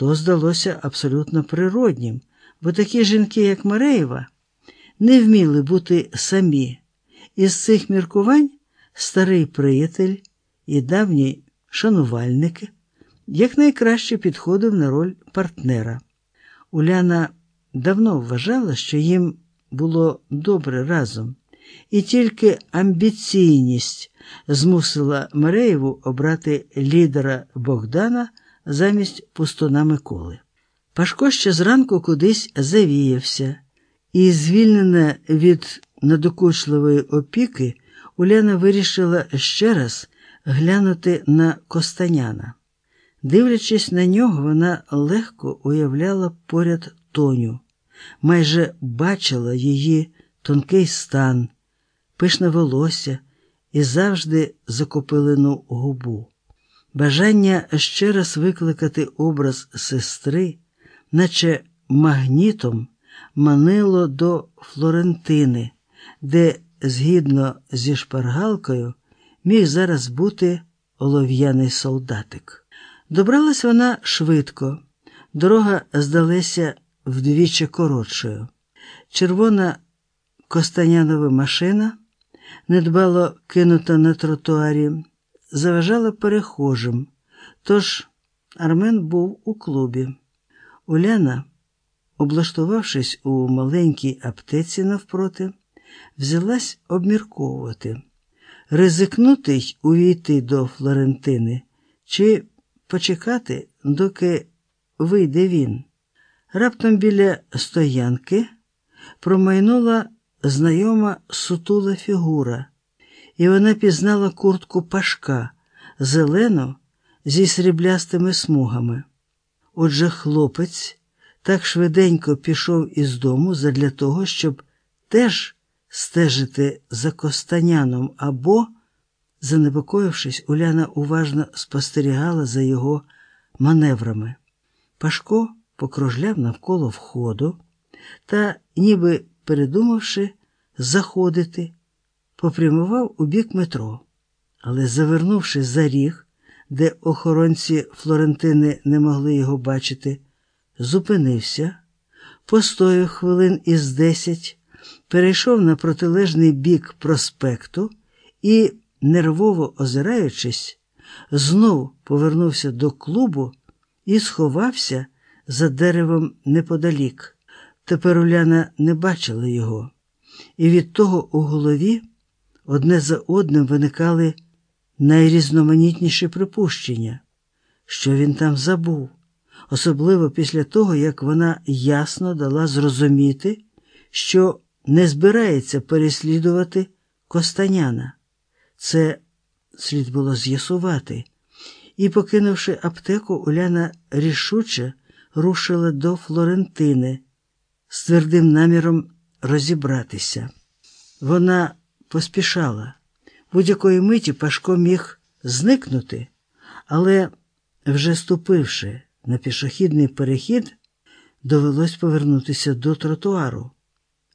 То здалося абсолютно природнім, бо такі жінки, як Мареєва, не вміли бути самі. Із цих міркувань старий приятель і давній шанувальник якнайкраще підходив на роль партнера. Уляна давно вважала, що їм було добре разом, і тільки амбіційність змусила Мареєву обрати лідера Богдана замість пустуна Миколи. Пашко ще зранку кудись завіявся, і, звільнена від надокучливої опіки, Уляна вирішила ще раз глянути на Костаняна. Дивлячись на нього, вона легко уявляла поряд Тоню, майже бачила її тонкий стан, пишне волосся і завжди закопилену губу. Бажання ще раз викликати образ сестри, наче магнітом, манило до Флорентини, де, згідно зі шпаргалкою, міг зараз бути олов'яний солдатик. Добралась вона швидко, дорога здалася вдвічі коротшою. Червона Костанянова машина, недбало кинута на тротуарі, заважала перехожим, тож Армен був у клубі. Уляна, облаштувавшись у маленькій аптеці навпроти, взялась обмірковувати, ризикнути й увійти до Флорентини чи почекати, доки вийде він. Раптом біля стоянки промайнула знайома сутула фігура, і вона пізнала куртку пашка, зелену зі сріблястими смугами. Отже, хлопець так швиденько пішов із дому задля того, щоб теж стежити за Костаняном або, занепокоївшись, Уляна уважно спостерігала за його маневрами. Пашко покружляв навколо входу та, ніби передумавши, заходити, попрямував у бік метро, але, завернувши за ріг, де охоронці Флорентини не могли його бачити, зупинився, постояв хвилин із десять, перейшов на протилежний бік проспекту і, нервово озираючись, знов повернувся до клубу і сховався за деревом неподалік. Тепер Уляна не бачила його, і від того у голові одне за одним виникали найрізноманітніші припущення, що він там забув, особливо після того, як вона ясно дала зрозуміти, що не збирається переслідувати Костаняна. Це слід було з'ясувати. І, покинувши аптеку, Уляна рішуче рушила до Флорентини з твердим наміром розібратися. Вона поспішала. Будь-якої миті Пашко міг зникнути, але, вже ступивши на пішохідний перехід, довелось повернутися до тротуару.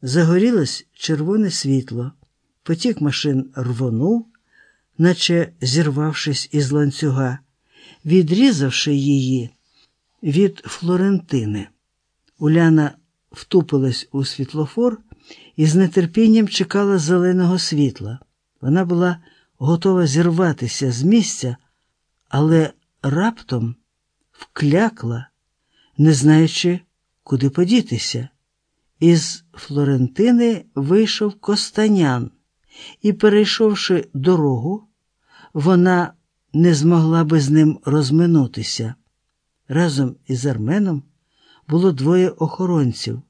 Загорілось червоне світло, потік машин рвонув, наче зірвавшись із ланцюга, відрізавши її від Флорентини. Уляна втупилась у світлофор і з нетерпінням чекала зеленого світла. Вона була готова зірватися з місця, але раптом вклякла, не знаючи, куди подітися. Із Флорентини вийшов Костанян, і, перейшовши дорогу, вона не змогла би з ним розминутися. Разом із Арменом було двоє охоронців,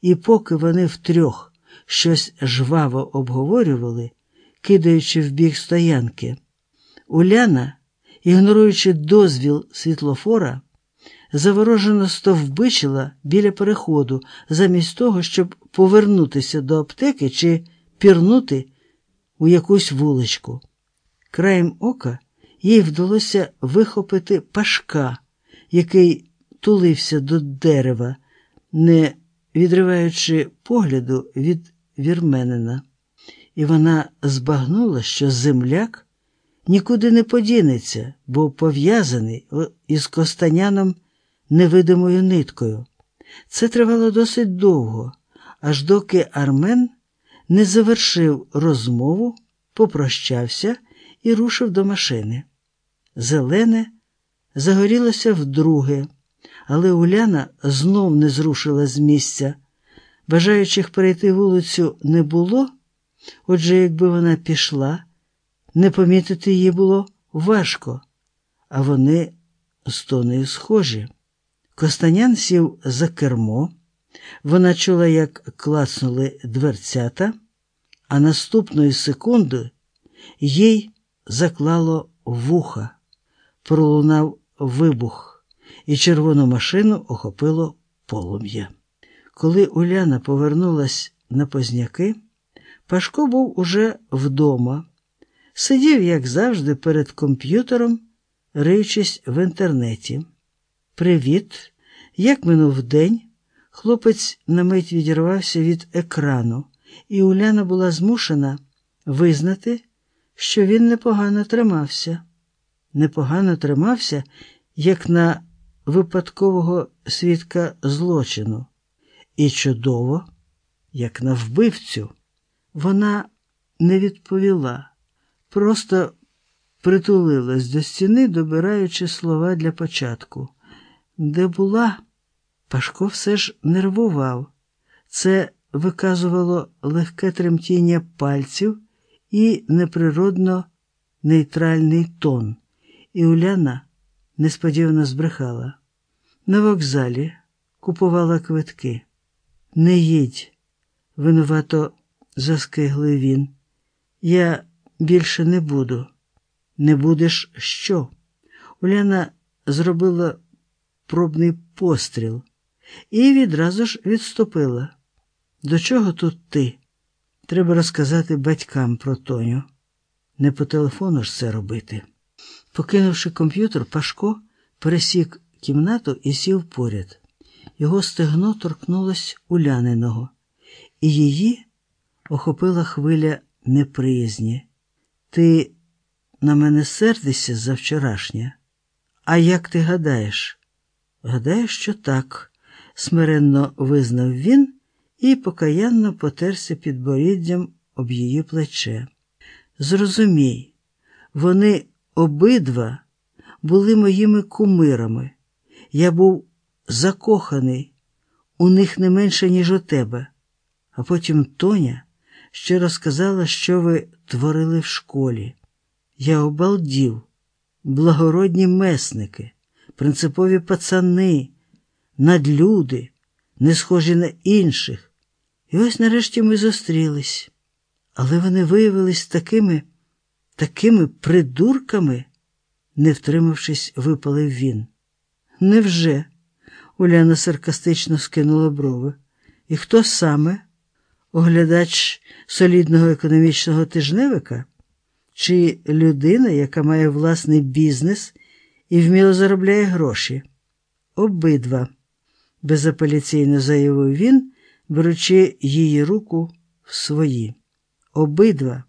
і поки вони втрьох щось жваво обговорювали, кидаючи в бік стоянки, Уляна, ігноруючи дозвіл світлофора, заворожено стовбичила біля переходу, замість того, щоб повернутися до аптеки чи пірнути у якусь вуличку. Краєм ока їй вдалося вихопити пашка, який тулився до дерева, не відриваючи погляду від вірменина, і вона збагнула, що земляк нікуди не подінеться, бо пов'язаний із Костаняном невидимою ниткою. Це тривало досить довго, аж доки Армен не завершив розмову, попрощався і рушив до машини. Зелене загорілося вдруге, але Уляна знов не зрушила з місця. Бажаючих перейти вулицю не було, отже, якби вона пішла, не помітити її було важко, а вони з тонею схожі. Костанян сів за кермо, вона чула, як клацнули дверцята, а наступної секунди їй заклало вуха, пролунав вибух, і червону машину охопило полум'я. Коли Уляна повернулась на позняки, Пашко був уже вдома, сидів, як завжди, перед комп'ютером, риючись в інтернеті. Привіт! Як минув день, хлопець на мить відірвався від екрану, і Уляна була змушена визнати, що він непогано тримався. Непогано тримався, як на випадкового свідка злочину, і чудово, як на вбивцю. Вона не відповіла, просто притулилась до стіни, добираючи слова для початку. Де була, Пашко все ж нервував. Це виказувало легке тремтіння пальців і неприродно нейтральний тон. І Уляна несподівано збрехала. На вокзалі купувала квитки. Не їдь, винувато заскиглив він. Я більше не буду. Не будеш що? Уляна зробила пробний постріл і відразу ж відступила. До чого тут ти? Треба розказати батькам про Тоню. Не по телефону ж це робити. Покинувши комп'ютер, Пашко пересік кімнату і сів поряд. Його стегно торкнулось уляниного, і її охопила хвиля неприязні. Ти на мене сердишся за вчорашнє? А як ти гадаєш? Гадаю, що так, смиренно визнав він і покаянно потерся підборіддям об її плече. Зрозумій, вони обидва були моїми кумирами. Я був закоханий у них не менше, ніж у тебе. А потім Тоня ще розказала, що ви творили в школі. Я обалдів, благородні месники, принципові пацани, надлюди, не схожі на інших. І ось нарешті ми зустрілись. Але вони виявились такими, такими придурками, не втримавшись, випалив він. Невже? Уляна саркастично скинула брови. І хто саме? Оглядач солідного економічного тижневика? Чи людина, яка має власний бізнес і вміло заробляє гроші? Обидва, безапеляційно заявив він, беручи її руку в свої. Обидва.